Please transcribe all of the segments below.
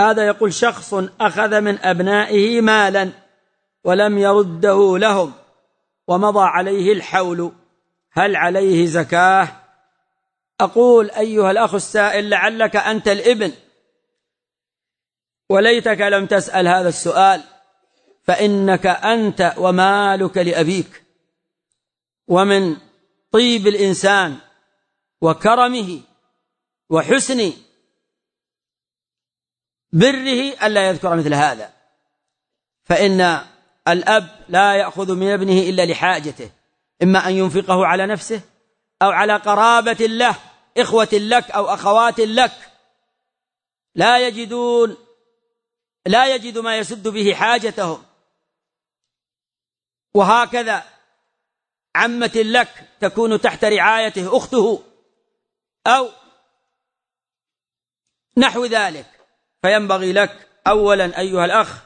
هذا يقول شخص أخذ من أبنائه مالا ولم يرده لهم ومضى عليه الحول. هل عليه زكاة؟ أقول أيها الأخ السائل لعلك أنت الإبن. وليتك لم تسأل هذا السؤال فإنك أنت ومالك لأبيك. ومن طيب الإنسان وكرمه وحسن بره ألا يذكر مثل هذا. فإن الأب لا يأخذ من ابنه إلا لحاجته إما أن ينفقه على نفسه أو على قرابة له إخوة لك أو أخوات لك. لا يجدون لا يجد ما يسد به حاجتهم. وهكذا عمة لك تكون تحت رعايته أخته أو نحو ذلك. فينبغي لك أولا أيها الأخ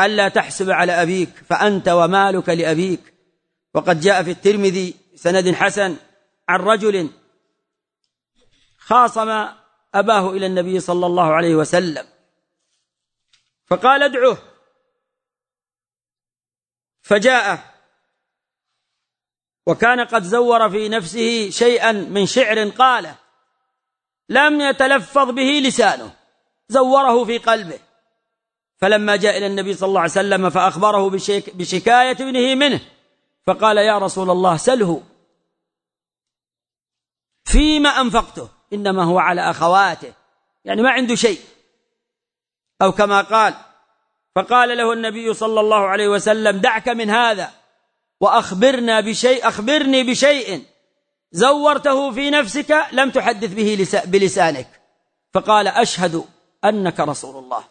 ألا تحسب على أبيك فأنت ومالك لأبيك. وقد جاء في الترمذي سند حسن عن رجل خاصم أباه إلى النبي صلى الله عليه وسلم فقال ادعوه فجاءه وكان قد زور في نفسه شيئا من شعر قاله لم يتلفظ به لسانه. زوره في قلبه. فلما جاء إلى النبي صلى الله عليه وسلم فأخبره بشكاية ابنه منه فقال يا رسول الله سله. فيما أنفقته إنما هو على أخواته. يعني ما عنده شيء. أو كما قال فقال له النبي صلى الله عليه وسلم دعك من هذا وأخبرنا بشيء أخبرني بشيء. زورته في نفسك لم تحدث به بلسانك. فقال أشهد أنك رسول الله.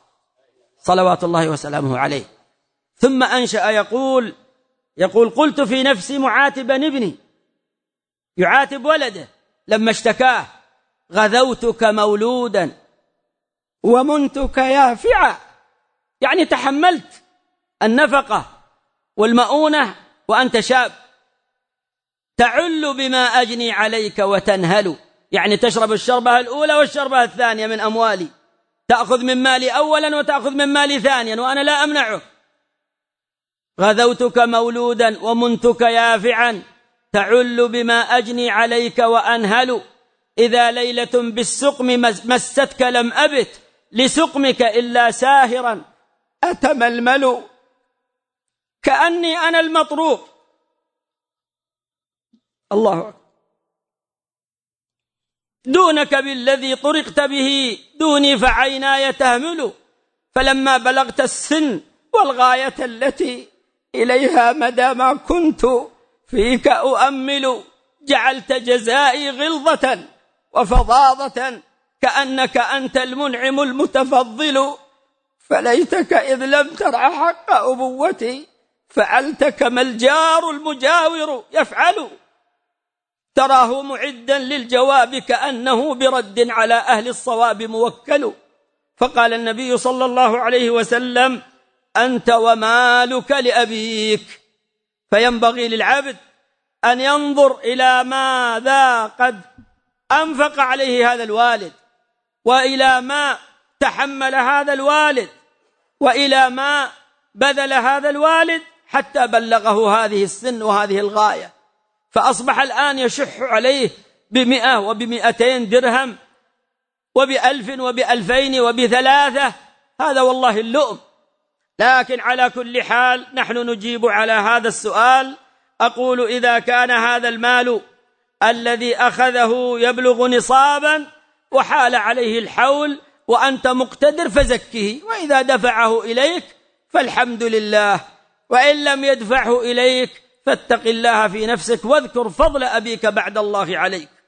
صلوات الله وسلامه عليه. ثم أنشأ يقول يقول قلت في نفسي معاتبا ابني. يعاتب ولده. لما اشتكاه غذوتك مولودا ومنتك يافعا. يعني تحملت النفقة والمؤونة وأنت شاب. تعل بما أجني عليك وتنهل. يعني تشرب الشربة الأولى والشربة الثانية من أموالي. تأخذ من مالي أولا وتأخذ من مالي ثانيا وأنا لا أمنعك غذوتك مولودا ومنتك يافعا تعل بما أجني عليك وتنهل. إذا ليلة بالسقم مستك لم أبت لسقمك إلا ساهرا. أتململ؟ كأني أنا المطروق الله أكبر. دونك بالذي طرقت به دوني فعيناي تهمل. فلما بلغت السن والغاية التي إليها مدى ما كنت فيك أؤمل. جعلت جزائي غلظة وفظاظة كأنك أنت المنعم المتفضل. فليتك إذ لم ترع حق أبوتي فعلت كما الجار المجاور يفعل. تراه معدا للجواب كأنه برد على أهل الصواب موكل. فقال النبي صلى الله عليه وسلم أنت ومالك لأبيك. فينبغي للعبد أن ينظر إلى ماذا قد أنفق عليه هذا الوالد وإلى ما تحمل هذا الوالد وإلى ما بذل هذا الوالد حتى بلغه هذه السن وهذه الغاية. فأصبح الآن يشح عليه بمئة وبمئتين درهم وبألف وبألفين وبثلاثة. هذا والله اللؤم. لكن على كل حال نحن نجيب على هذا السؤال. أقول إذا كان هذا المال الذي أخذه يبلغ نصابا وحال عليه الحول وأنت مقتدر فزكه وإذا دفعه إليك فالحمد لله وإن لم يدفعه إليك فاتق الله في نفسك واذكر فضل أبيك بعد الله عليك.